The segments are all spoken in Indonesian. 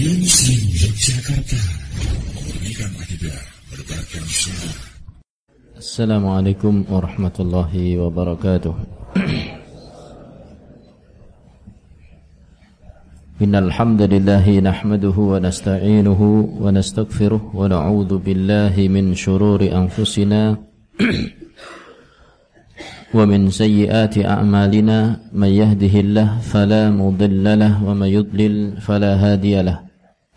Radio Muslim Yogyakarta Berbarkan sunnah Assalamualaikum warahmatullahi wabarakatuh إن الحمد لله نحمده ونستعينه ونستغفره ونعوذ بالله من شرور أنفسنا ومن سيئات أعمالنا. من يهده الله فلا مضل له ومن يضلل فلا هادي له.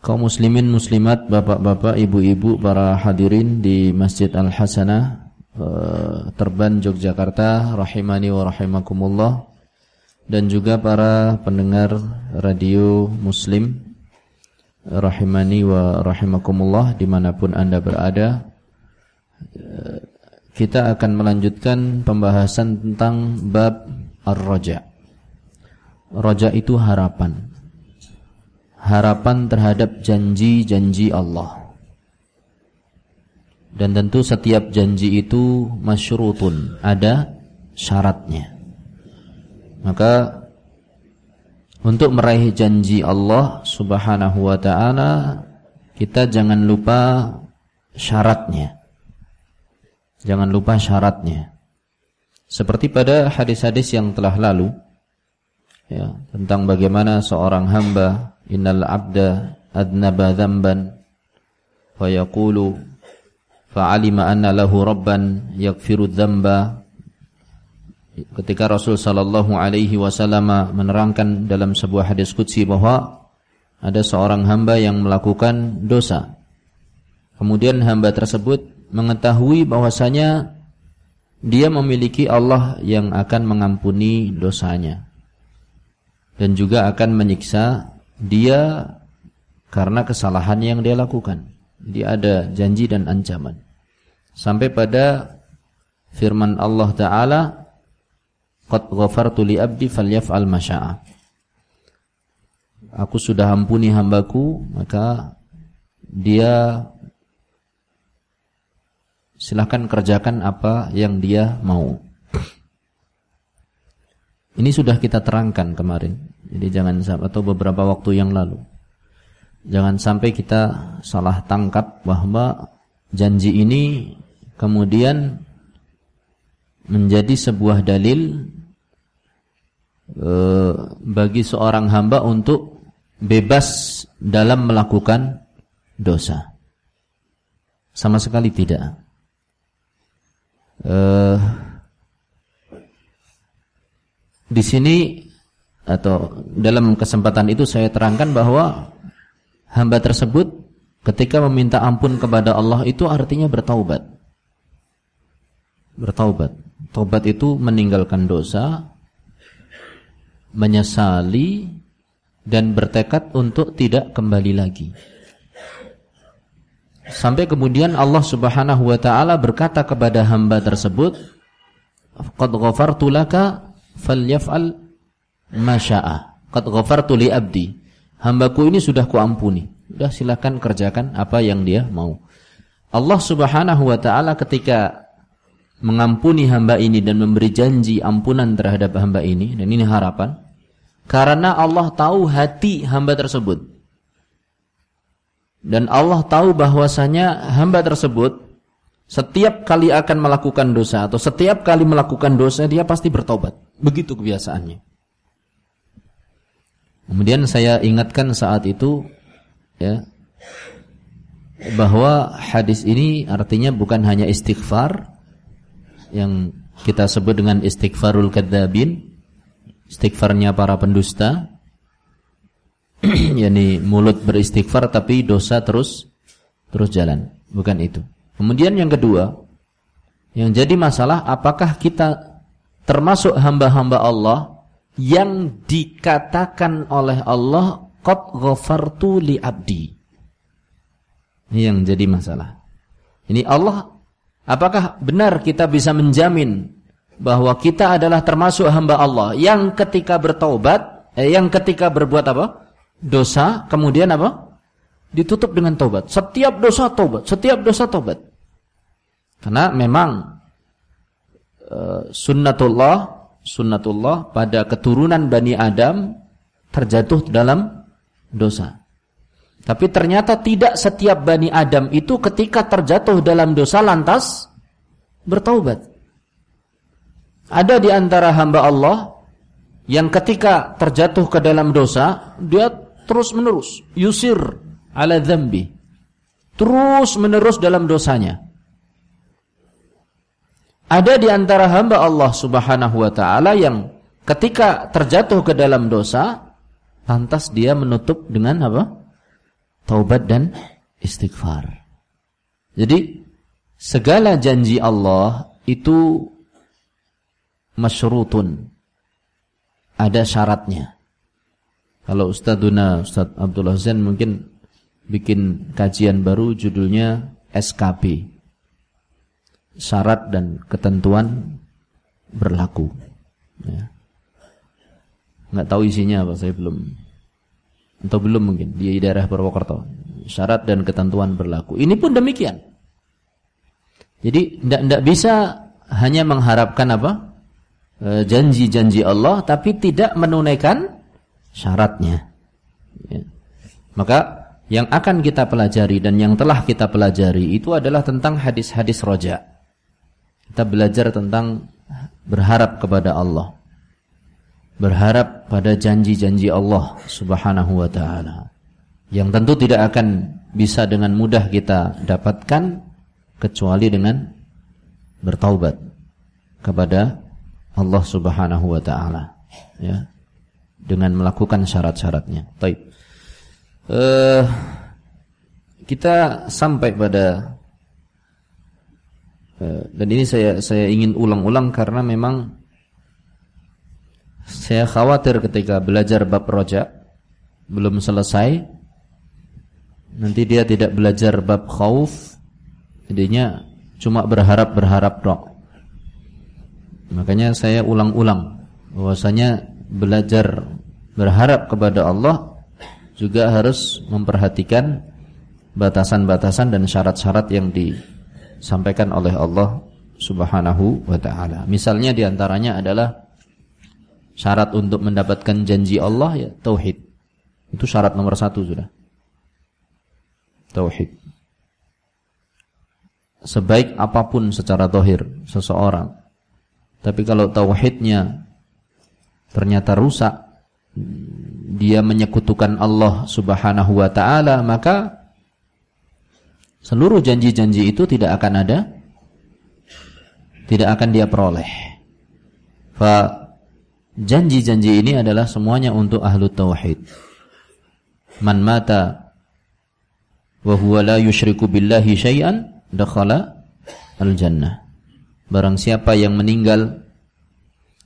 Kaum muslimin muslimat bapak-bapak ibu-ibu para hadirin di Masjid Al Hasanah eh, Terban Yogyakarta rahimani wa rahimakumullah dan juga para pendengar radio muslim rahimani wa rahimakumullah di mana pun anda berada eh, kita akan melanjutkan pembahasan tentang bab ar-raja. Raja itu harapan. Harapan terhadap janji-janji Allah. Dan tentu setiap janji itu masyurutun, ada syaratnya. Maka untuk meraih janji Allah Subhanahu wa taala kita jangan lupa syaratnya. Jangan lupa syaratnya. Seperti pada hadis-hadis yang telah lalu ya, tentang bagaimana seorang hamba innal abda adnaba dzamban fa yaqulu fa'alima anna lahu rabban yaghfiru dzamba ketika Rasul sallallahu alaihi wasallam menerangkan dalam sebuah hadis qudsi bahwa ada seorang hamba yang melakukan dosa. Kemudian hamba tersebut mengetahui bahwasanya dia memiliki Allah yang akan mengampuni dosanya dan juga akan menyiksa dia karena kesalahan yang dia lakukan. Jadi ada janji dan ancaman. Sampai pada firman Allah taala, "Qad ghafartu li abdi falyaf'al masya'a." Aku sudah ampuni hambaku, maka dia silahkan kerjakan apa yang dia mau. Ini sudah kita terangkan kemarin. Jadi jangan atau beberapa waktu yang lalu. Jangan sampai kita salah tangkap bahwa janji ini kemudian menjadi sebuah dalil e, bagi seorang hamba untuk bebas dalam melakukan dosa. Sama sekali tidak uh, di sini atau dalam kesempatan itu saya terangkan bahwa hamba tersebut ketika meminta ampun kepada Allah itu artinya bertaubat. Bertaubat. Taubat itu meninggalkan dosa, menyesali dan bertekad untuk tidak kembali lagi. Sampai kemudian Allah Subhanahu wa taala berkata kepada hamba tersebut, "Qad ghafartu laka falyaf'al ma syaa." Qad ghafartu li abdi. Hambaku ini sudah kuampuni. Sudah silakan kerjakan apa yang dia mau. Allah Subhanahu wa taala ketika mengampuni hamba ini dan memberi janji ampunan terhadap hamba ini dan ini harapan karena Allah tahu hati hamba tersebut dan Allah tahu bahwasanya hamba tersebut setiap kali akan melakukan dosa atau setiap kali melakukan dosa dia pasti bertobat. Begitu kebiasaannya. Kemudian saya ingatkan saat itu ya bahwa hadis ini artinya bukan hanya istighfar yang kita sebut dengan istighfarul kadzabin, istighfarnya para pendusta. yakni mulut beristighfar tapi dosa terus terus jalan, bukan itu. Kemudian yang kedua, yang jadi masalah apakah kita termasuk hamba-hamba Allah yang dikatakan oleh Allah qad ghafartu li abdi. Ini yang jadi masalah. Ini Allah Apakah benar kita bisa menjamin bahwa kita adalah termasuk hamba Allah yang ketika bertaubat, eh, yang ketika berbuat apa? Dosa, kemudian apa? Ditutup dengan taubat. Setiap dosa taubat, setiap dosa taubat. Karena memang uh, sunnatullah, sunnatullah pada keturunan Bani Adam terjatuh dalam dosa. Tapi ternyata tidak setiap Bani Adam itu ketika terjatuh dalam dosa lantas bertaubat. Ada di antara hamba Allah yang ketika terjatuh ke dalam dosa, dia terus menerus yusir ala dzambi. Terus menerus dalam dosanya. Ada di antara hamba Allah Subhanahu wa taala yang ketika terjatuh ke dalam dosa, lantas dia menutup dengan apa? taubat dan istighfar. Jadi segala janji Allah itu masyurutun. Ada syaratnya. Kalau Ustadzuna Ustadz Abdullah Zain mungkin bikin kajian baru judulnya SKP. Syarat dan ketentuan berlaku. Ya. Nggak tahu isinya apa, saya belum atau belum mungkin di daerah Purwokerto. Syarat dan ketentuan berlaku. Ini pun demikian. Jadi tidak bisa hanya mengharapkan apa? E, janji-janji Allah tapi tidak menunaikan syaratnya. Ya. Maka yang akan kita pelajari dan yang telah kita pelajari itu adalah tentang hadis-hadis roja. Kita belajar tentang berharap kepada Allah berharap pada janji-janji Allah Subhanahu wa taala yang tentu tidak akan bisa dengan mudah kita dapatkan kecuali dengan bertaubat kepada Allah Subhanahu wa taala ya dengan melakukan syarat-syaratnya. Baik. Uh, kita sampai pada dan ini saya saya ingin ulang-ulang karena memang saya khawatir ketika belajar bab roja belum selesai nanti dia tidak belajar bab khauf jadinya cuma berharap-berharap dok. Makanya saya ulang-ulang bahwasanya belajar berharap kepada Allah juga harus memperhatikan batasan-batasan dan syarat-syarat yang disampaikan oleh Allah Subhanahu wa taala. Misalnya di antaranya adalah Syarat untuk mendapatkan janji Allah ya tauhid. Itu syarat nomor satu sudah. Tauhid. Sebaik apa pun secara tohir seseorang, tapi kalau tauhidnya ternyata rusak, dia menyekutukan Allah Subhanahu wa taala, maka seluruh janji-janji itu tidak akan ada tidak akan dia peroleh. Fa janji-janji ini adalah semuanya untuk ahlu tauhid. Man mata wa huwa la yusyriku billahi syai'an dakhala al-jannah. Barang siapa yang meninggal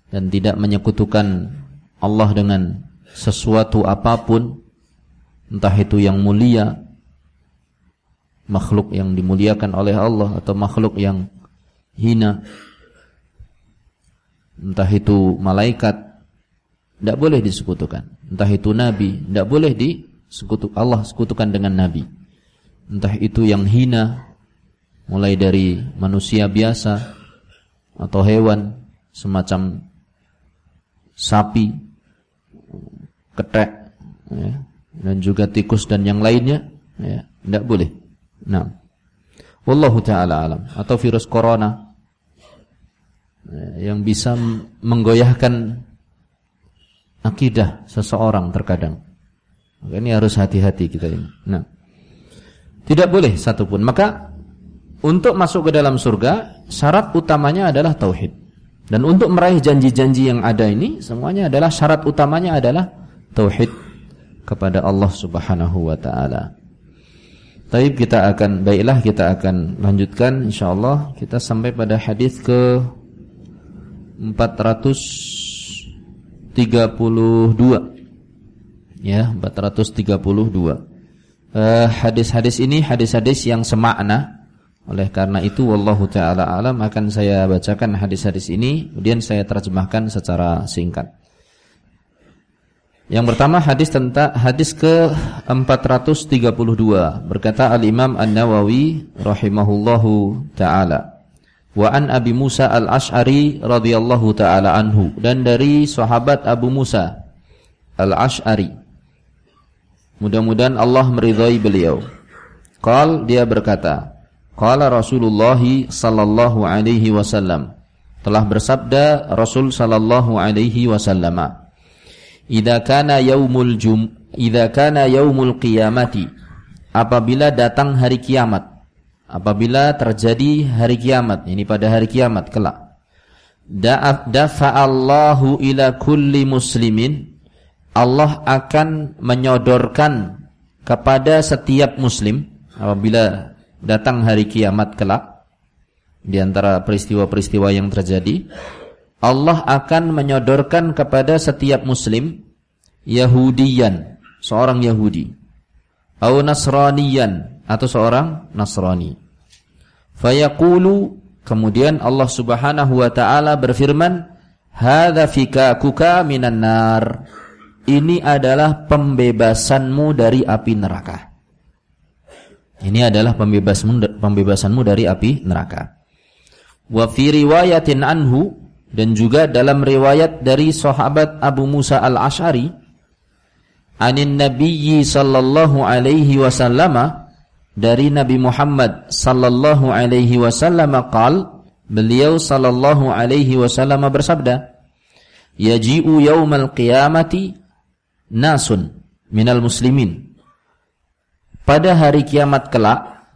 dan tidak menyekutukan Allah dengan sesuatu apa pun entah itu yang mulia makhluk yang dimuliakan oleh Allah atau makhluk yang hina. Entah itu malaikat tidak boleh disekutukan. Entah itu nabi tidak boleh disekutukan Allah sekutukan dengan nabi. Entah itu yang hina mulai dari manusia biasa atau hewan semacam sapi ketek ya, dan juga tikus dan yang lainnya ya, tidak boleh nah wallahu taala alam atau virus corona yang bisa menggoyahkan akidah seseorang terkadang. Maka ini harus hati-hati kita ini. Nah, tidak boleh satupun. Maka untuk masuk ke dalam surga syarat utamanya adalah tauhid. Dan untuk meraih janji-janji yang ada ini semuanya adalah syarat utamanya adalah tauhid kepada Allah Subhanahu wa taala. Taib kita akan baiklah kita akan lanjutkan. Insyaallah kita sampai pada hadis ke 432 ya 432 Eh, hadis-hadis ini hadis-hadis yang semakna. Oleh karena itu wallahu taala alam akan saya bacakan hadis-hadis ini kemudian saya terjemahkan secara singkat yang pertama hadis tentang hadis ke 432 berkata Al-Imam An-Nawawi rahimahullahu taala wa an Abi Musa Al-Asy'ari radhiyallahu taala anhu. Dan dari sahabat Abu Musa Al-Asy'ari mudah-mudahan Allah meridhai beliau. Qal dia berkata qala Rasulullah sallallahu alaihi wasallam. Telah bersabda Rasul sallallahu alaihi wasallam idza kana yaumul jum idza kana yaumul qiyamati apabila datang hari kiamat apabila terjadi hari kiamat ini pada hari kiamat kelak dafa'allahu ila kulli muslimin Allah akan menyodorkan kepada setiap muslim apabila datang hari kiamat kelak di antara peristiwa-peristiwa yang terjadi Allah akan menyodorkan kepada setiap muslim Yahudiyan, seorang Yahudi, atau Nasraniyan atau seorang Nasrani. Fayaqulu kemudian Allah Subhanahu wa taala berfirman, "Hadza fikakuka minan nar." Ini adalah pembebasanmu dari api neraka. Ini adalah pembebasanmu pembebasanmu dari api neraka. Wa fi riwayatin anhu dan juga dalam riwayat dari sahabat Abu Musa Al-Asy'ari anin nabiyyi sallallahu alaihi wasallam dari Nabi Muhammad sallallahu alaihi wasallam qal beliau sallallahu alaihi wasallam bersabda yaji'u yaumal qiyamati nasun minal muslimin. Pada hari kiamat kelak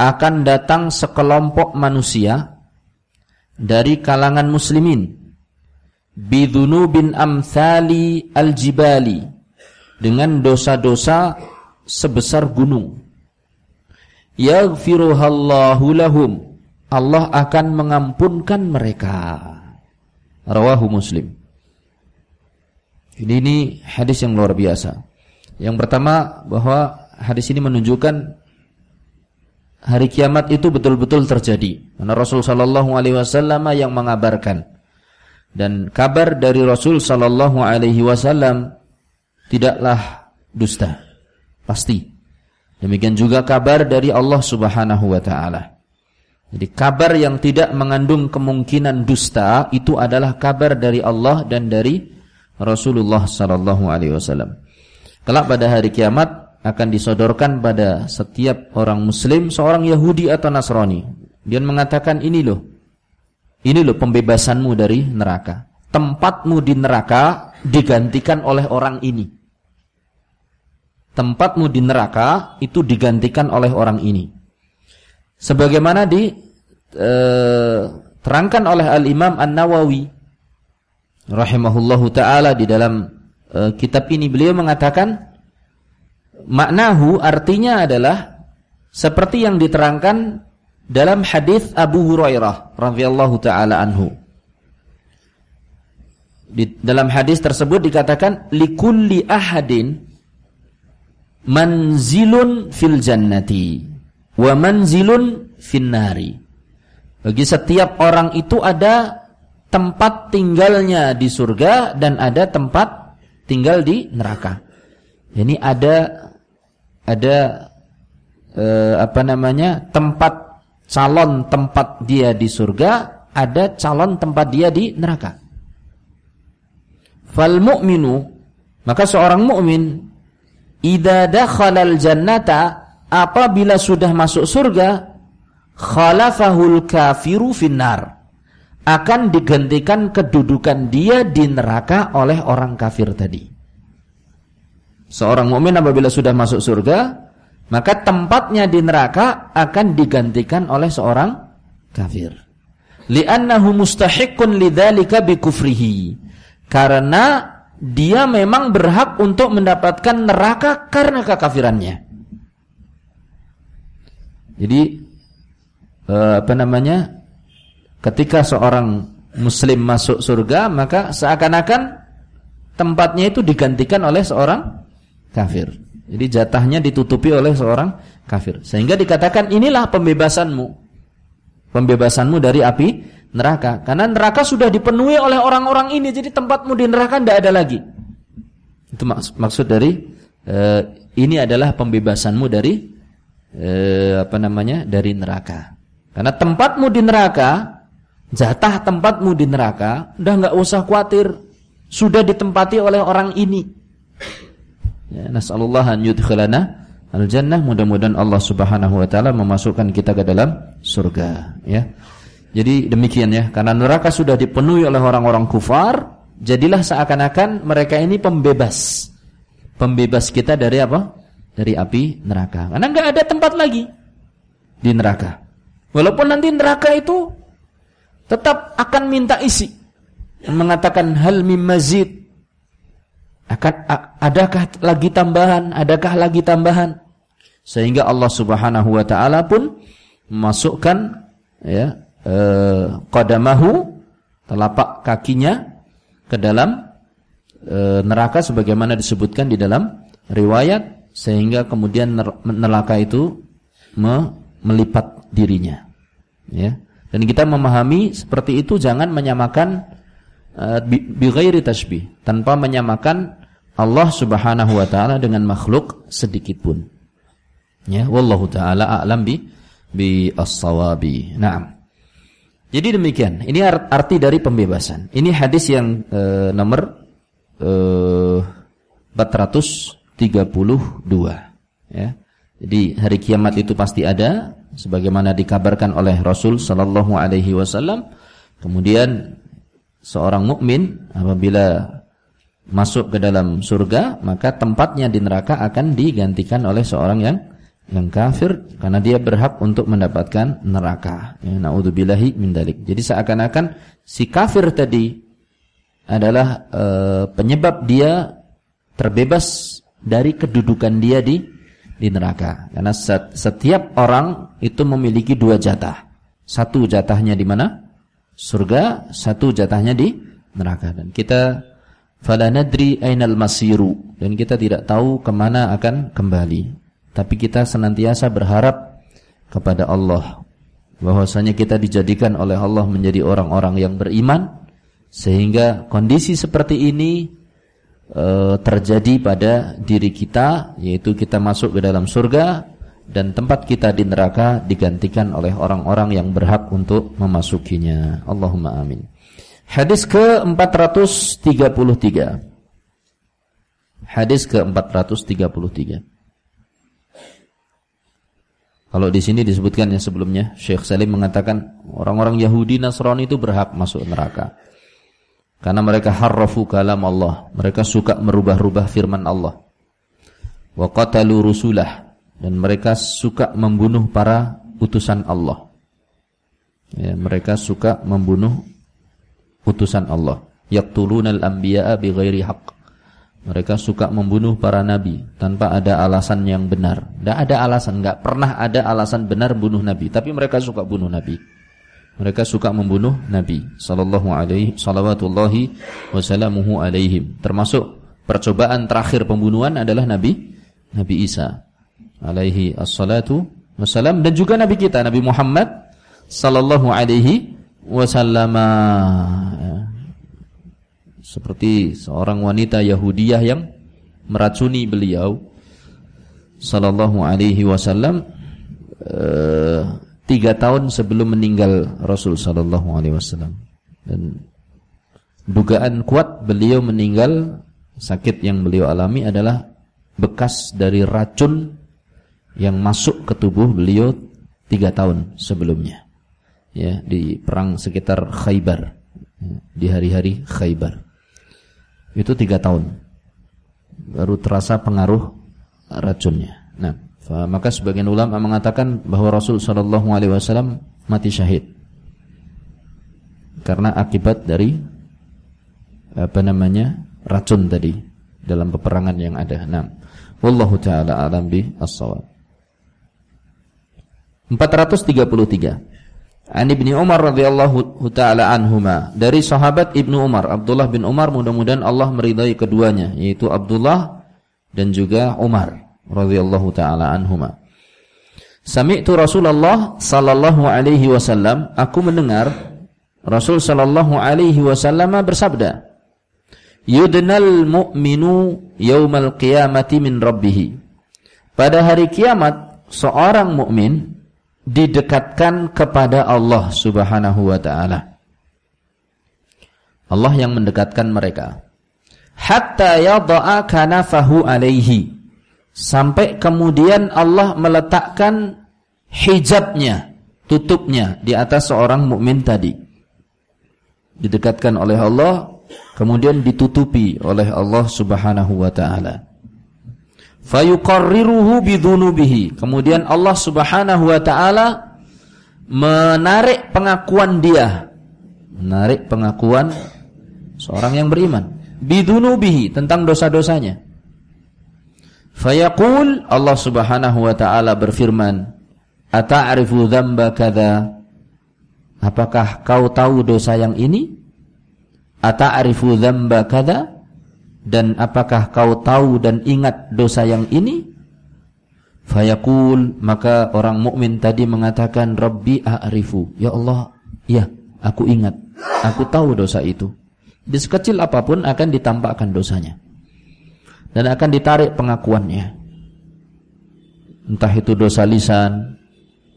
akan datang sekelompok manusia dari kalangan muslimin. Bidhunubin amthali aljibali. Dengan dosa-dosa sebesar gunung. Yaghfiruhallahu lahum. Allah akan mengampunkan mereka. Rawahu muslim. Ini, ini hadis yang luar biasa. Yang pertama bahwa hadis ini menunjukkan hari kiamat itu betul-betul terjadi. Karena Rasul sallallahu alaihi wasallam yang mengabarkan. Dan kabar dari Rasul sallallahu alaihi wasallam tidaklah dusta. Pasti. Demikian juga kabar dari Allah Subhanahu wa taala. Jadi kabar yang tidak mengandung kemungkinan dusta itu adalah kabar dari Allah dan dari Rasulullah sallallahu alaihi wasallam. Kelak pada hari kiamat akan disodorkan pada setiap orang muslim seorang Yahudi atau Nasrani. Dia mengatakan ini loh. Ini loh pembebasanmu dari neraka. Tempatmu di neraka digantikan oleh orang ini. Tempatmu di neraka itu digantikan oleh orang ini. Sebagaimana di eh, terangkan oleh Al-Imam An-Nawawi rahimahullahu taala di dalam eh, kitab ini beliau mengatakan maknahu artinya adalah seperti yang diterangkan dalam hadis Abu Hurairah radhiyallahu taala anhu. Di dalam hadis tersebut dikatakan likulli ahadin manzilun fil jannati wa manzilun finnari. Bagi setiap orang itu ada tempat tinggalnya di surga dan ada tempat tinggal di neraka. Ini ada ada eh, apa namanya tempat calon tempat dia di surga, ada calon tempat dia di neraka. Fal mu'minu maka seorang mukmin idza dakhalal jannata apabila sudah masuk surga khalafahul kafiru finnar akan digantikan kedudukan dia di neraka oleh orang kafir tadi. Seorang mukmin apabila sudah masuk surga, maka tempatnya di neraka akan digantikan oleh seorang kafir. Li'annahu mustahiqqun lidzalika bikufrihi. Karena dia memang berhak untuk mendapatkan neraka karena kekafirannya. Jadi eh, apa namanya? Ketika seorang muslim masuk surga, maka seakan-akan tempatnya itu digantikan oleh seorang kafir. Jadi jatahnya ditutupi oleh seorang kafir. Sehingga dikatakan inilah pembebasanmu. Pembebasanmu dari api neraka. Karena neraka sudah dipenuhi oleh orang-orang ini. Jadi tempatmu di neraka tidak ada lagi. Itu maksud dari uh, ini adalah pembebasanmu dari uh, apa namanya? dari neraka. Karena tempatmu di neraka, jatah tempatmu di neraka, udah nggak usah khawatir. Sudah ditempati oleh orang ini. Ya, nasallallahu an yudkhilana al-jannah. Mudah-mudahan Allah Subhanahu wa taala memasukkan kita ke dalam surga, ya. Jadi demikian ya, karena neraka sudah dipenuhi oleh orang-orang kufar, jadilah seakan-akan mereka ini pembebas. Pembebas kita dari apa? Dari api neraka. Karena nggak ada tempat lagi di neraka. Walaupun nanti neraka itu tetap akan minta isi. Mengatakan hal mim mazid akan adakah lagi tambahan? Adakah lagi tambahan? Sehingga Allah Subhanahu wa taala pun memasukkan ya eh, telapak kakinya ke dalam eh, neraka sebagaimana disebutkan di dalam riwayat sehingga kemudian neraka itu me, melipat dirinya. Ya. Dan kita memahami seperti itu jangan menyamakan Eh, bi ghairi tasbih tanpa menyamakan Allah Subhanahu wa taala dengan makhluk sedikit pun. Ya, wallahu taala a'lam bi bi as-sawabi. Naam. Jadi demikian. Ini arti dari pembebasan. Ini hadis yang uh, nomor uh, 432 ya. Jadi hari kiamat itu pasti ada sebagaimana dikabarkan oleh Rasul sallallahu alaihi wasallam. Kemudian seorang mukmin apabila masuk ke dalam surga maka tempatnya di neraka akan digantikan oleh seorang yang yang kafir karena dia berhak untuk mendapatkan neraka. Ya, naudzubillahi min dalik. Jadi seakan-akan si kafir tadi adalah e, penyebab dia terbebas dari kedudukan dia di di neraka. Karena setiap orang itu memiliki dua jatah. Satu jatahnya di mana? Surga, satu jatahnya di neraka. Dan kita fala nadri ainal masiru dan kita tidak tahu ke mana akan kembali. Tapi kita senantiasa berharap kepada Allah bahwasanya kita dijadikan oleh Allah menjadi orang-orang yang beriman sehingga kondisi seperti ini e, terjadi pada diri kita yaitu kita masuk ke dalam surga dan tempat kita di neraka digantikan oleh orang-orang yang berhak untuk memasukinya. Allahumma amin. Hadis ke-433. Hadis ke-433. Kalau di sini disebutkan yang sebelumnya, Syekh Salim mengatakan orang-orang Yahudi Nasrani itu berhak masuk neraka. Karena mereka harrafu kalam Allah, mereka suka merubah-rubah firman Allah. Wa qatalu rusulah dan mereka suka membunuh para utusan Allah. Ya, mereka suka membunuh utusan Allah. Yaqtulunal anbiya'a bighairi haqq. Mereka suka membunuh para nabi tanpa ada alasan yang benar. Tidak ada alasan, enggak pernah ada alasan benar bunuh nabi, tapi mereka suka bunuh nabi. Mereka suka membunuh nabi sallallahu alaihi salawatullahi wasallamuhu alaihim. Termasuk percobaan terakhir pembunuhan adalah nabi Nabi Isa alaihi assalatu wassalam. Dan juga Nabi kita Nabi Muhammad sallallahu alaihi wasallam. Ya. seperti seorang wanita Yahudiyah yang meracuni beliau sallallahu alaihi wasallam uh, tiga tahun sebelum meninggal Rasul sallallahu alaihi wasallam. Dan dugaan kuat beliau meninggal sakit yang beliau alami adalah bekas dari racun yang masuk ke tubuh beliau tiga tahun sebelumnya. Ya di perang sekitar Khaybar. Di hari-hari Khaybar. Itu tiga tahun. Baru terasa pengaruh racunnya. Nah maka sebagian ulama mengatakan bahwa Rasul Shallallahu Alaihi Wasallam mati syahid. Karena akibat dari apa namanya racun tadi dalam peperangan yang ada. Nah, wallahu taala alam bi as-shawab. 433. An Ibnu Umar radhiyallahu taala anhuma dari sahabat Ibnu Umar Abdullah bin Umar mudah-mudahan Allah meridai keduanya yaitu Abdullah dan juga Umar radhiyallahu taala anhuma. Sami'tu Rasulullah sallallahu alaihi wasallam aku mendengar Rasul sallallahu alaihi wasallam bersabda Yudnal mu'minu yaumal qiyamati min rabbih Pada hari kiamat seorang mukmin didekatkan kepada Allah Subhanahu wa taala. Allah yang mendekatkan mereka. Hatta yada'a kanafahu alaihi. Sampai kemudian Allah meletakkan hijabnya, tutupnya di atas seorang mukmin tadi. Didekatkan oleh Allah, kemudian ditutupi oleh Allah Subhanahu wa taala fayuqarriruhu bidzunubihi. Kemudian Allah Subhanahu wa taala menarik pengakuan dia. Menarik pengakuan seorang yang beriman bidzunubihi tentang dosa-dosanya. Fayaqul Allah Subhanahu wa taala berfirman, "Ata'rifu dzamba kadza?" Apakah kau tahu dosa yang ini? Ata'rifu dzamba kadza? Dan apakah kau tahu dan ingat dosa yang ini? Fayaqul maka orang mukmin tadi mengatakan Rabbi a'rifu. Ya Allah, ya, aku ingat. Aku tahu dosa itu. Di sekecil apa pun akan ditampakkan dosanya. Dan akan ditarik pengakuannya. Entah itu dosa lisan,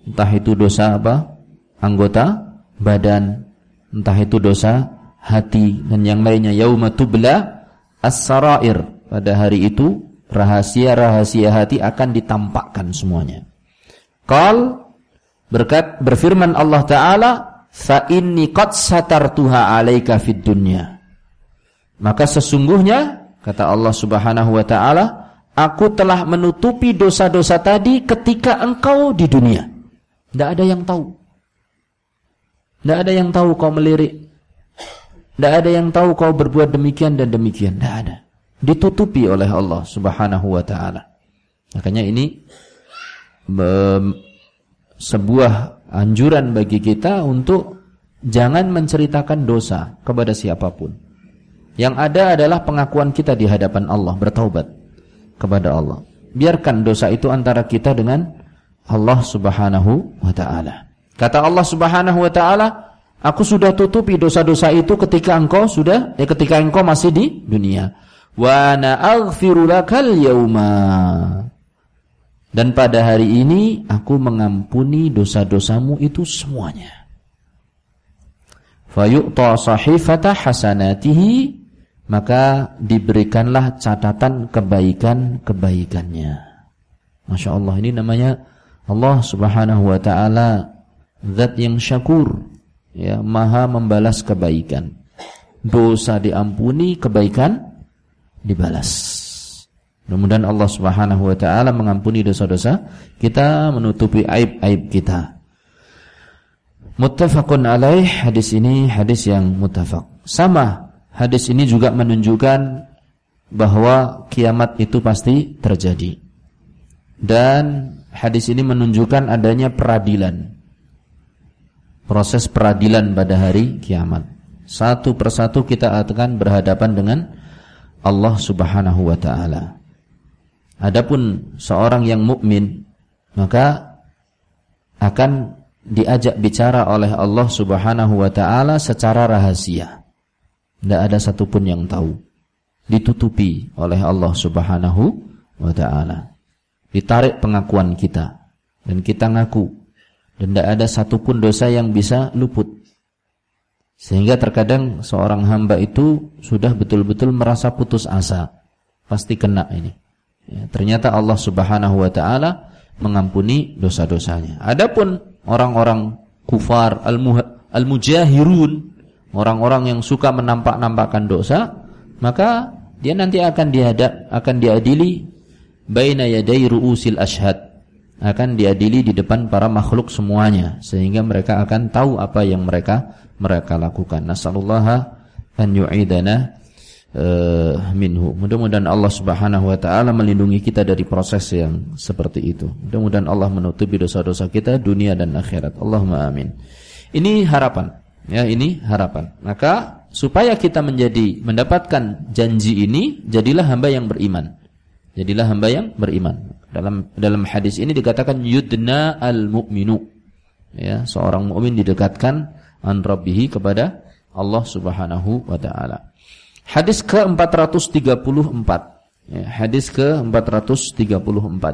entah itu dosa apa? Anggota badan, entah itu dosa hati dan yang lainnya yauma tubla as-sarair pada hari itu rahasia-rahasia hati akan ditampakkan semuanya. Qal berkat berfirman Allah taala fa inni qad satartuha 'alaika fid dunya. Maka sesungguhnya kata Allah Subhanahu wa taala, aku telah menutupi dosa-dosa tadi ketika engkau di dunia. Tidak ada yang tahu. Tidak ada yang tahu kau melirik tidak ada yang tahu kau berbuat demikian dan demikian. Tidak ada. Ditutupi oleh Allah subhanahu wa ta'ala. Makanya ini sebuah anjuran bagi kita untuk jangan menceritakan dosa kepada siapa pun. Yang ada adalah pengakuan kita di hadapan Allah, bertaubat kepada Allah. Biarkan dosa itu antara kita dengan Allah subhanahu wa ta'ala. Kata Allah subhanahu wa ta'ala, Aku sudah tutupi dosa-dosa itu ketika engkau sudah ya ketika engkau masih di dunia. Wa ana aghfiru lakal yauma. Dan pada hari ini aku mengampuni dosa-dosamu itu semuanya. Fayu'ta sahifata hasanatihi maka diberikanlah catatan kebaikan-kebaikannya. Masya Allah ini namanya Allah subhanahu wa ta'ala Zat yang syakur ya maha membalas kebaikan. Dosa diampuni kebaikan dibalas. Mudah-mudahan Allah Subhanahu wa taala mengampuni dosa-dosa kita menutupi aib-aib kita. Muttafaqun alaih hadis ini hadis yang muttafaq. Sama hadis ini juga menunjukkan bahwa kiamat itu pasti terjadi. Dan hadis ini menunjukkan adanya peradilan proses peradilan pada hari kiamat. Satu persatu kita akan berhadapan dengan Allah Subhanahu wa taala. Adapun seorang yang mukmin maka akan diajak bicara oleh Allah Subhanahu wa taala secara rahasia. Tidak ada satupun yang tahu. Ditutupi oleh Allah Subhanahu wa taala. Ditarik pengakuan kita dan kita ngaku dan tidak ada satupun dosa yang bisa luput. Sehingga terkadang seorang hamba itu sudah betul-betul merasa putus asa. Pasti kena ini. Ya, ternyata Allah subhanahu wa ta'ala mengampuni dosa-dosanya. Adapun orang-orang kufar, al-mujahirun, orang-orang yang suka menampak-nampakkan dosa, maka dia nanti akan dihadap, akan diadili baina yaday ru'usil ashhad akan diadili di depan para makhluk semuanya sehingga mereka akan tahu apa yang mereka mereka lakukan. Nasallallahu an yu'idana uh, minhu. Mudah-mudahan Allah Subhanahu wa taala melindungi kita dari proses yang seperti itu. Mudah-mudahan Allah menutupi dosa-dosa kita dunia dan akhirat. Allahumma amin. Ini harapan. Ya, ini harapan. Maka supaya kita menjadi mendapatkan janji ini, jadilah hamba yang beriman. Jadilah hamba yang beriman. Dalam dalam hadis ini dikatakan yudna al-mu'minu. Ya, seorang mukmin didekatkan an rabbihi kepada Allah Subhanahu wa taala. Hadis ke-434. Ya, hadis ke-434.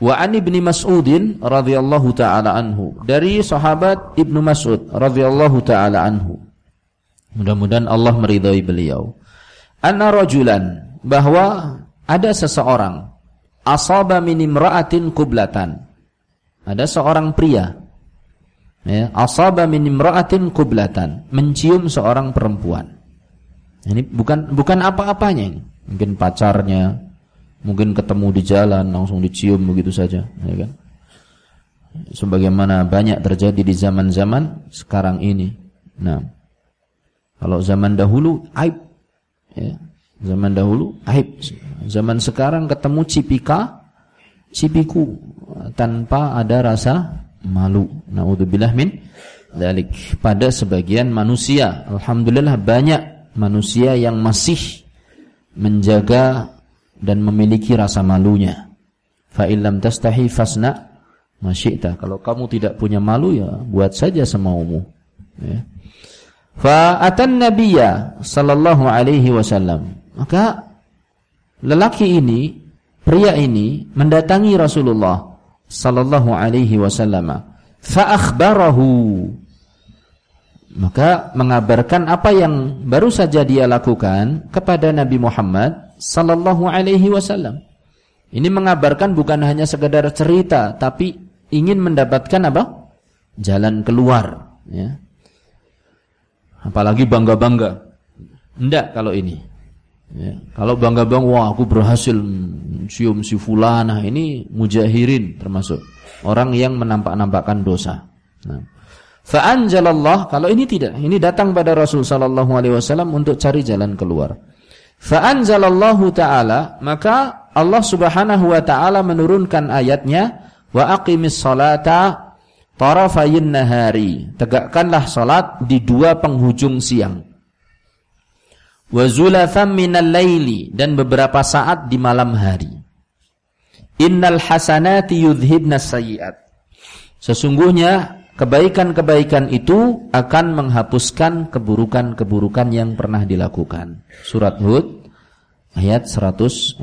Wa an ibni Mas'udin radhiyallahu taala anhu. Dari sahabat Ibnu Mas'ud radhiyallahu taala anhu. Mudah-mudahan Allah meridhai beliau. Anna rajulan bahwa ada seseorang asaba min imra'atin kublatan. Ada seorang pria ya, asaba min imra'atin kublatan, mencium seorang perempuan. Ini bukan bukan apa-apanya ini. Mungkin pacarnya, mungkin ketemu di jalan langsung dicium begitu saja, ya kan? Sebagaimana banyak terjadi di zaman-zaman sekarang ini. Nah, kalau zaman dahulu aib ya, Zaman dahulu aib. Zaman sekarang ketemu cipika, cipiku tanpa ada rasa malu. Nauzubillah min dalik. Pada sebagian manusia, alhamdulillah banyak manusia yang masih menjaga dan memiliki rasa malunya. Fa illam tastahi fasna masyita. Kalau kamu tidak punya malu ya buat saja semaumu. Ya. Fa atan nabiyya sallallahu alaihi wasallam maka lelaki ini, pria ini mendatangi Rasulullah sallallahu alaihi wasallam. Fa akhbarahu maka mengabarkan apa yang baru saja dia lakukan kepada Nabi Muhammad sallallahu alaihi wasallam. Ini mengabarkan bukan hanya sekedar cerita tapi ingin mendapatkan apa? jalan keluar ya. Apalagi bangga-bangga. Tidak kalau ini. Ya. Kalau bangga-bangga, wah aku berhasil cium si fulana, ini mujahirin termasuk orang yang menampak-nampakkan dosa. Nah. Fa'anjalallah, kalau ini tidak, ini datang pada Rasul sallallahu alaihi wasallam untuk cari jalan keluar. Fa'anjalallahu taala, maka Allah Subhanahu wa taala menurunkan ayatnya wa aqimis salata tarafayin nahari. Tegakkanlah salat di dua penghujung siang wa zulafam minal laili dan beberapa saat di malam hari. Innal hasanati yudhibna sayyiat. Sesungguhnya kebaikan-kebaikan itu akan menghapuskan keburukan-keburukan yang pernah dilakukan. Surat Hud ayat 114.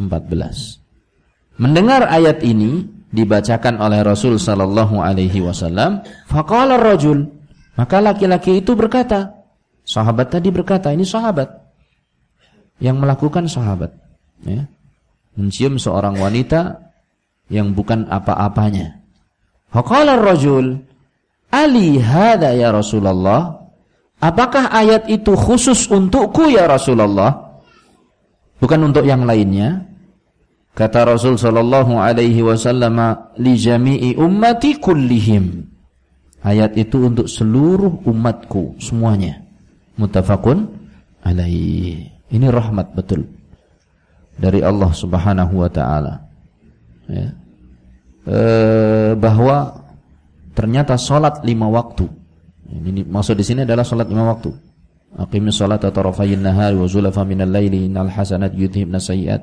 Mendengar ayat ini dibacakan oleh Rasul sallallahu alaihi wasallam, faqala rajul, maka laki-laki itu berkata, sahabat tadi berkata, ini sahabat yang melakukan sahabat ya. mencium seorang wanita yang bukan apa-apanya. Faqala rajul ali hada ya Rasulullah? Apakah ayat itu khusus untukku ya Rasulullah? Bukan untuk yang lainnya. Kata Rasul sallallahu alaihi wasallam li jami'i ummati kullihim. Ayat itu untuk seluruh umatku semuanya. Muttafaqun alaihi ini rahmat betul dari Allah Subhanahu wa taala. Ya. E, bahwa ternyata salat lima waktu. Ini maksud di sini adalah salat lima waktu. Aqimis salata tarafayin nahari wa zulafa minal laili innal hasanat yudhibna sayyi'at.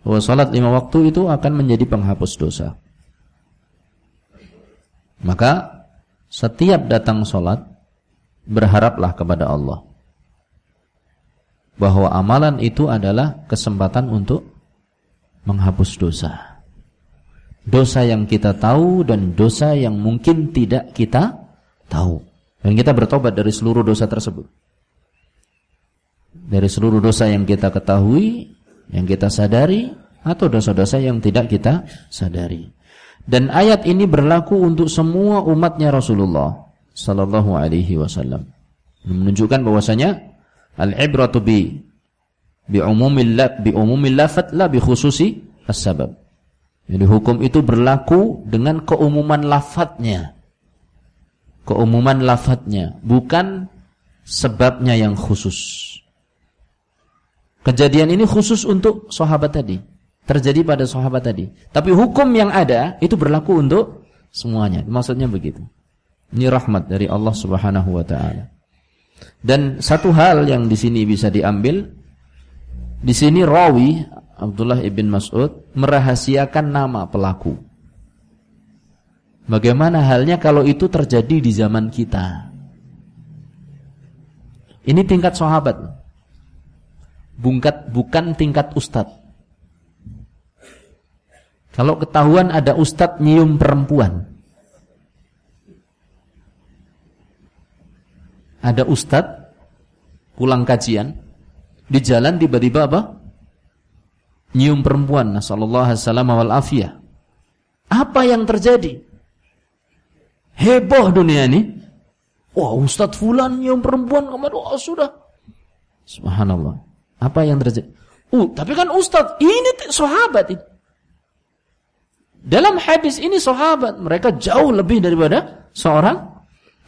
Bahwa salat lima waktu itu akan menjadi penghapus dosa. Maka setiap datang salat berharaplah kepada Allah bahwa amalan itu adalah kesempatan untuk menghapus dosa. Dosa yang kita tahu dan dosa yang mungkin tidak kita tahu. Dan kita bertobat dari seluruh dosa tersebut. Dari seluruh dosa yang kita ketahui, yang kita sadari, atau dosa-dosa yang tidak kita sadari. Dan ayat ini berlaku untuk semua umatnya Rasulullah sallallahu alaihi wasallam. Menunjukkan bahwasanya Al-ibratu bi bi umumil la bi umumil lafat la bi khususi as-sabab. Jadi hukum itu berlaku dengan keumuman lafadznya. Keumuman lafadznya, bukan sebabnya yang khusus. Kejadian ini khusus untuk sahabat tadi. Terjadi pada sahabat tadi. Tapi hukum yang ada itu berlaku untuk semuanya. Maksudnya begitu. Ini rahmat dari Allah Subhanahu wa taala. Dan satu hal yang di sini bisa diambil di sini rawi Abdullah ibn Mas'ud merahasiakan nama pelaku. Bagaimana halnya kalau itu terjadi di zaman kita? Ini tingkat sahabat. Bungkat bukan tingkat ustadz. Kalau ketahuan ada ustadz nyium perempuan. Ada ustadz pulang kajian di jalan tiba-tiba apa? Nyium perempuan. Nasallallahu alaihi wasallam. Apa yang terjadi? Heboh dunia ini. Wah, Ustadz Fulan nyium perempuan kemarin. Wah, sudah. Subhanallah. Apa yang terjadi? Uh, tapi kan Ustadz, ini sahabat ini. Dalam hadis ini sahabat, mereka jauh lebih daripada seorang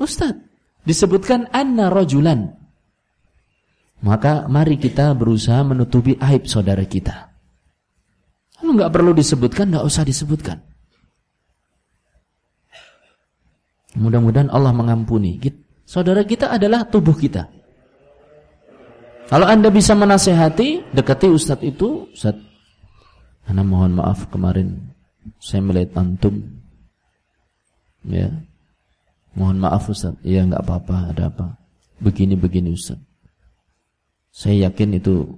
Ustadz. Disebutkan anna rojulan. Maka mari kita berusaha menutupi aib saudara kita. Kalau nggak perlu disebutkan, nggak usah disebutkan. Mudah-mudahan Allah mengampuni. Saudara kita adalah tubuh kita. Kalau anda bisa menasehati, dekati ustadz itu, ustadz, Anda mohon maaf kemarin saya melihat antum, ya, mohon maaf ustadz, iya nggak apa-apa, ada apa? Begini begini ustadz. Saya yakin itu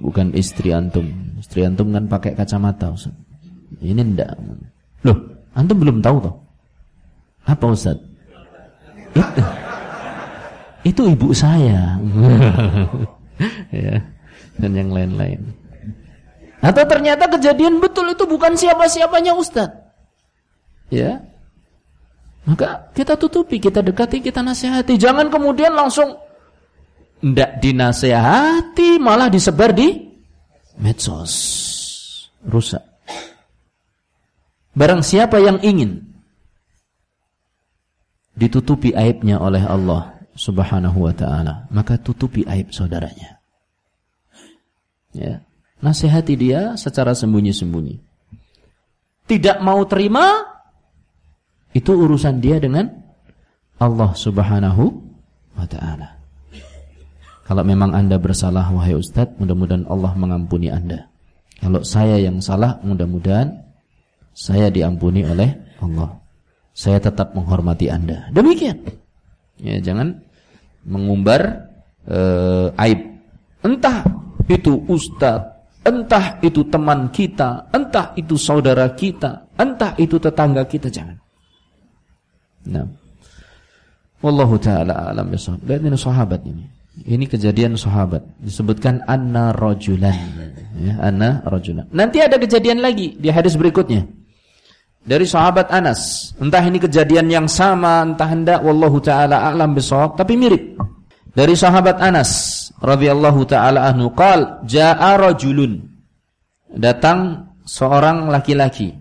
bukan istri antum. Istri antum kan pakai kacamata ustadz. Ini ndak. Loh, antum belum tahu toh? Apa Ustaz? Itu, itu ibu saya. ya, dan yang lain-lain. Atau ternyata kejadian betul itu bukan siapa-siapanya Ustaz. Ya. Maka kita tutupi, kita dekati, kita nasihati. Jangan kemudian langsung ndak dinasehati malah disebar di medsos. Rusak. Barang siapa yang ingin ditutupi aibnya oleh Allah Subhanahu wa taala, maka tutupi aib saudaranya. Ya. Nasihati dia secara sembunyi-sembunyi. Tidak mau terima itu urusan dia dengan Allah Subhanahu wa taala. Kalau memang Anda bersalah wahai Ustadz, mudah-mudahan Allah mengampuni Anda. Kalau saya yang salah, mudah-mudahan saya diampuni oleh Allah saya tetap menghormati Anda. Demikian. Ya, jangan mengumbar uh, aib. Entah itu ustaz, entah itu teman kita, entah itu saudara kita, entah itu tetangga kita, jangan. Nah. Wallahu taala alam bisawab. Lihat ini sahabat ini. Ini kejadian sahabat. Disebutkan anna rajulan. Ya, anna rajulan. Nanti ada kejadian lagi di hadis berikutnya dari sahabat Anas. Entah ini kejadian yang sama, entah hendak wallahu taala a'lam bisawab, tapi mirip. Dari sahabat Anas radhiyallahu taala anhu qal jaa rajulun. Datang seorang laki-laki.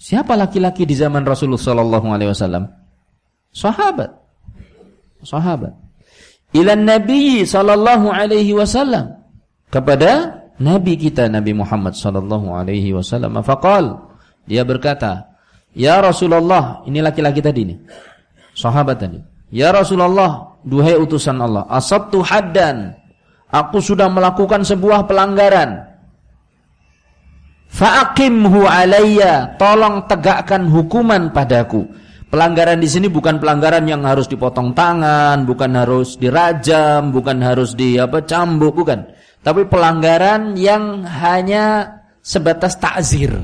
Siapa laki-laki di zaman Rasulullah sallallahu alaihi wasallam? Sahabat. Sahabat. Ila Nabi sallallahu alaihi wasallam kepada nabi kita Nabi Muhammad sallallahu alaihi wasallam faqal dia berkata Ya Rasulullah, ini laki-laki tadi nih. Sahabat tadi. Ya Rasulullah, duhai utusan Allah, asabtu haddan. Aku sudah melakukan sebuah pelanggaran. Fa'aqimhu alayya, tolong tegakkan hukuman padaku. Pelanggaran di sini bukan pelanggaran yang harus dipotong tangan, bukan harus dirajam, bukan harus di apa cambuk, bukan. Tapi pelanggaran yang hanya sebatas takzir.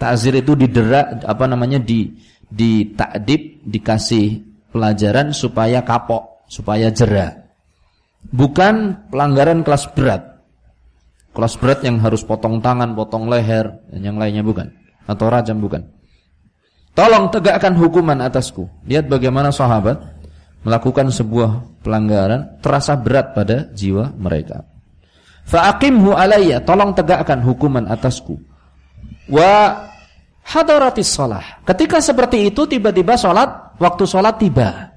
Takzir itu didera apa namanya di di takdib dikasih pelajaran supaya kapok, supaya jera. Bukan pelanggaran kelas berat. Kelas berat yang harus potong tangan, potong leher dan yang lainnya bukan. Atau rajam bukan. Tolong tegakkan hukuman atasku. Lihat bagaimana sahabat melakukan sebuah pelanggaran terasa berat pada jiwa mereka. Fa'aqimhu alayya, tolong tegakkan hukuman atasku. wa hadaratis shalah. Ketika seperti itu tiba-tiba salat, waktu salat tiba.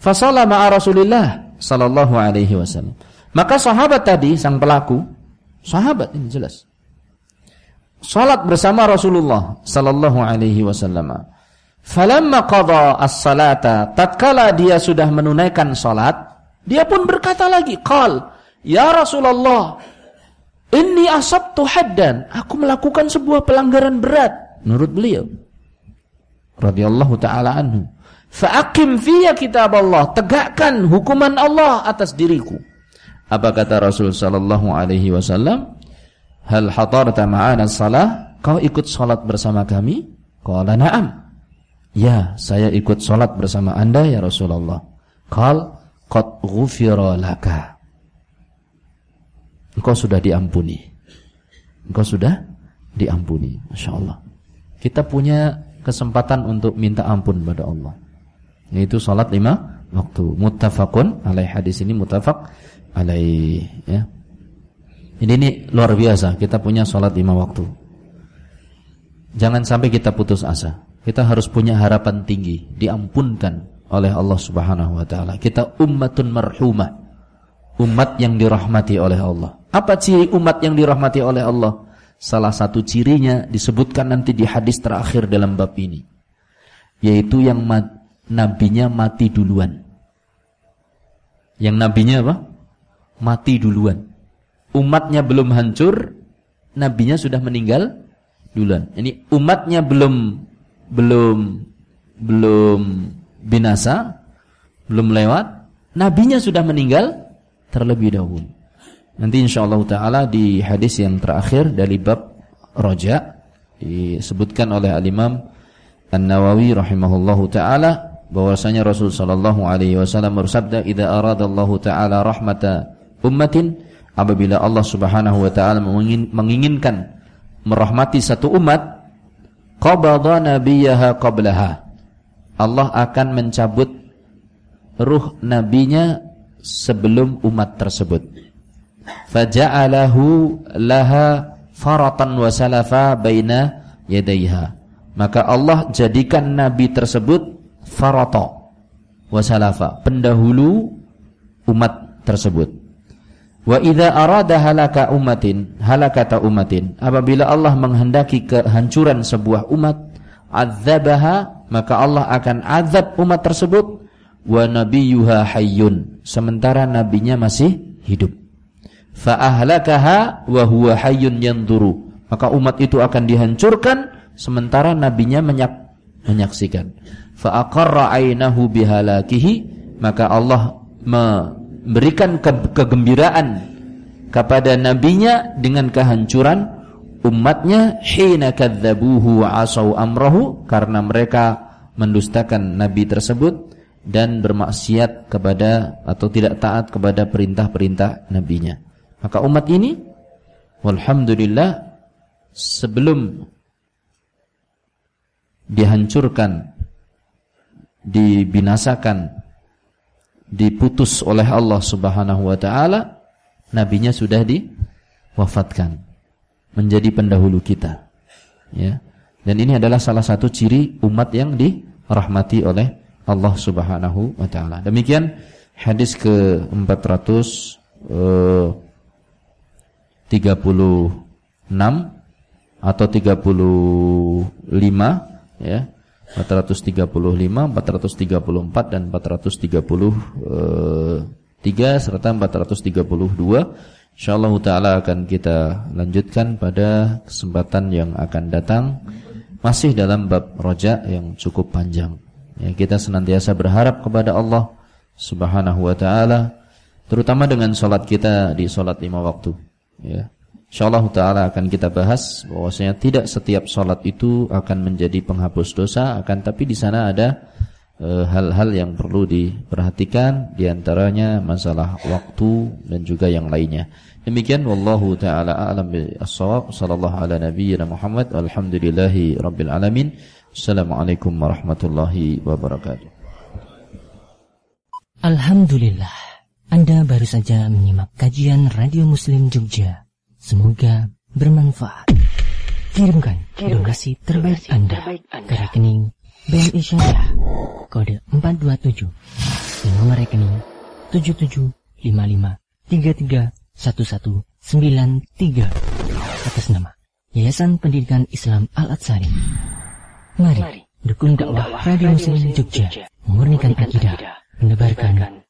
Fasalla ma'a Rasulillah sallallahu alaihi wasallam. Maka sahabat tadi sang pelaku, sahabat ini jelas. Salat bersama Rasulullah sallallahu alaihi wasallam. Falamma qada as-salata, tatkala dia sudah menunaikan salat, dia pun berkata lagi, qal, ya Rasulullah, inni asabtu haddan, aku melakukan sebuah pelanggaran berat menurut beliau. Radhiyallahu taala anhu. Fa'akim fiyya kitab Allah. Tegakkan hukuman Allah atas diriku. Apa kata Rasul sallallahu alaihi wasallam? Hal hadarta ma'ana salah? Kau ikut salat bersama kami? Qala na'am. Ya, saya ikut salat bersama Anda ya Rasulullah. Qal qad ghufira laka. Engkau sudah diampuni. Engkau sudah diampuni. Masya Allah. Kita punya kesempatan untuk minta ampun pada Allah yaitu salat lima waktu muttafaqun alaih hadis ini muttafaq alaih ya ini, ini luar biasa. Kita punya salat lima waktu. Jangan sampai kita putus asa. Kita harus punya harapan tinggi. Diampunkan oleh Allah Subhanahu wa taala. Kita ummatun marhumah umat yang dirahmati oleh Allah. Apa ciri umat yang dirahmati oleh Allah? Salah satu cirinya disebutkan nanti di hadis terakhir dalam bab ini. Yaitu yang nabinya mati duluan. Yang nabinya apa? Mati duluan. Umatnya belum hancur, nabinya sudah meninggal duluan. Ini umatnya belum belum belum binasa, belum lewat, nabinya sudah meninggal terlebih dahulu. Nanti insyaallah taala di hadis yang terakhir dari bab roja disebutkan oleh al-Imam An-Nawawi rahimahullahu taala bahwasanya Rasul sallallahu alaihi wasallam bersabda idza aradallahu taala rahmata ummatin apabila Allah Subhanahu wa taala menginginkan merahmati satu umat qabada nabiyaha qablaha. Allah akan mencabut ruh nabinya sebelum umat tersebut. Faja'alahu laha faratan wa salafa baina yadayha. Maka Allah jadikan nabi tersebut farata wasalafa pendahulu umat tersebut wa idza arada halaka ummatin halakata ummatin. Apabila Allah menghendaki kehancuran sebuah umat adzabaha maka Allah akan azab umat tersebut. Wa nabiyyuha hayyun sementara nabinya masih hidup. Fa ahlakaha wa huwa hayyun yanzuru maka umat itu akan dihancurkan sementara nabinya menyak menyaksikan. Fa aqarra ainahu bihalakihi maka Allah memberikan ke kegembiraan kepada nabinya dengan kehancuran umatnya hina kadzabuhu wa asau amrahu karena mereka mendustakan nabi tersebut dan bermaksiat kepada atau tidak taat kepada perintah-perintah nabinya. Maka umat ini walhamdulillah sebelum dihancurkan dibinasakan diputus oleh Allah Subhanahu wa taala nabinya sudah diwafatkan menjadi pendahulu kita. Ya. Dan ini adalah salah satu ciri umat yang dirahmati oleh Allah Subhanahu wa taala. Demikian hadis ke 436 eh, atau 35 ya 435, 434 dan 433 serta 432. Insyaallah taala akan kita lanjutkan pada kesempatan yang akan datang masih dalam bab roja yang cukup panjang. Ya, kita senantiasa berharap kepada Allah Subhanahu wa taala terutama dengan salat kita di salat lima waktu ya InsyaAllah ta'ala akan kita bahas bahwasanya tidak setiap sholat itu akan menjadi penghapus dosa, akan tapi di sana ada e, hal-hal e, yang perlu diperhatikan, di antaranya masalah waktu dan juga yang lainnya. Demikian wallahu taala a'lam bis-shawab. Sallallahu ala nabiyyina Muhammad walhamdulillahi rabbil alamin. Assalamualaikum warahmatullahi wabarakatuh. Alhamdulillah. Anda baru saja menyimak kajian Radio Muslim Jogja. Semoga bermanfaat. Kirimkan donasi terbaik Anda. ke rekening BNI Syariah kode 427 di nomor rekening 7755331193 atas nama Yayasan Pendidikan Islam Al-Atsari. Mari dukung dakwah Radio Muslim Jogja, memurnikan akidah, menebarkan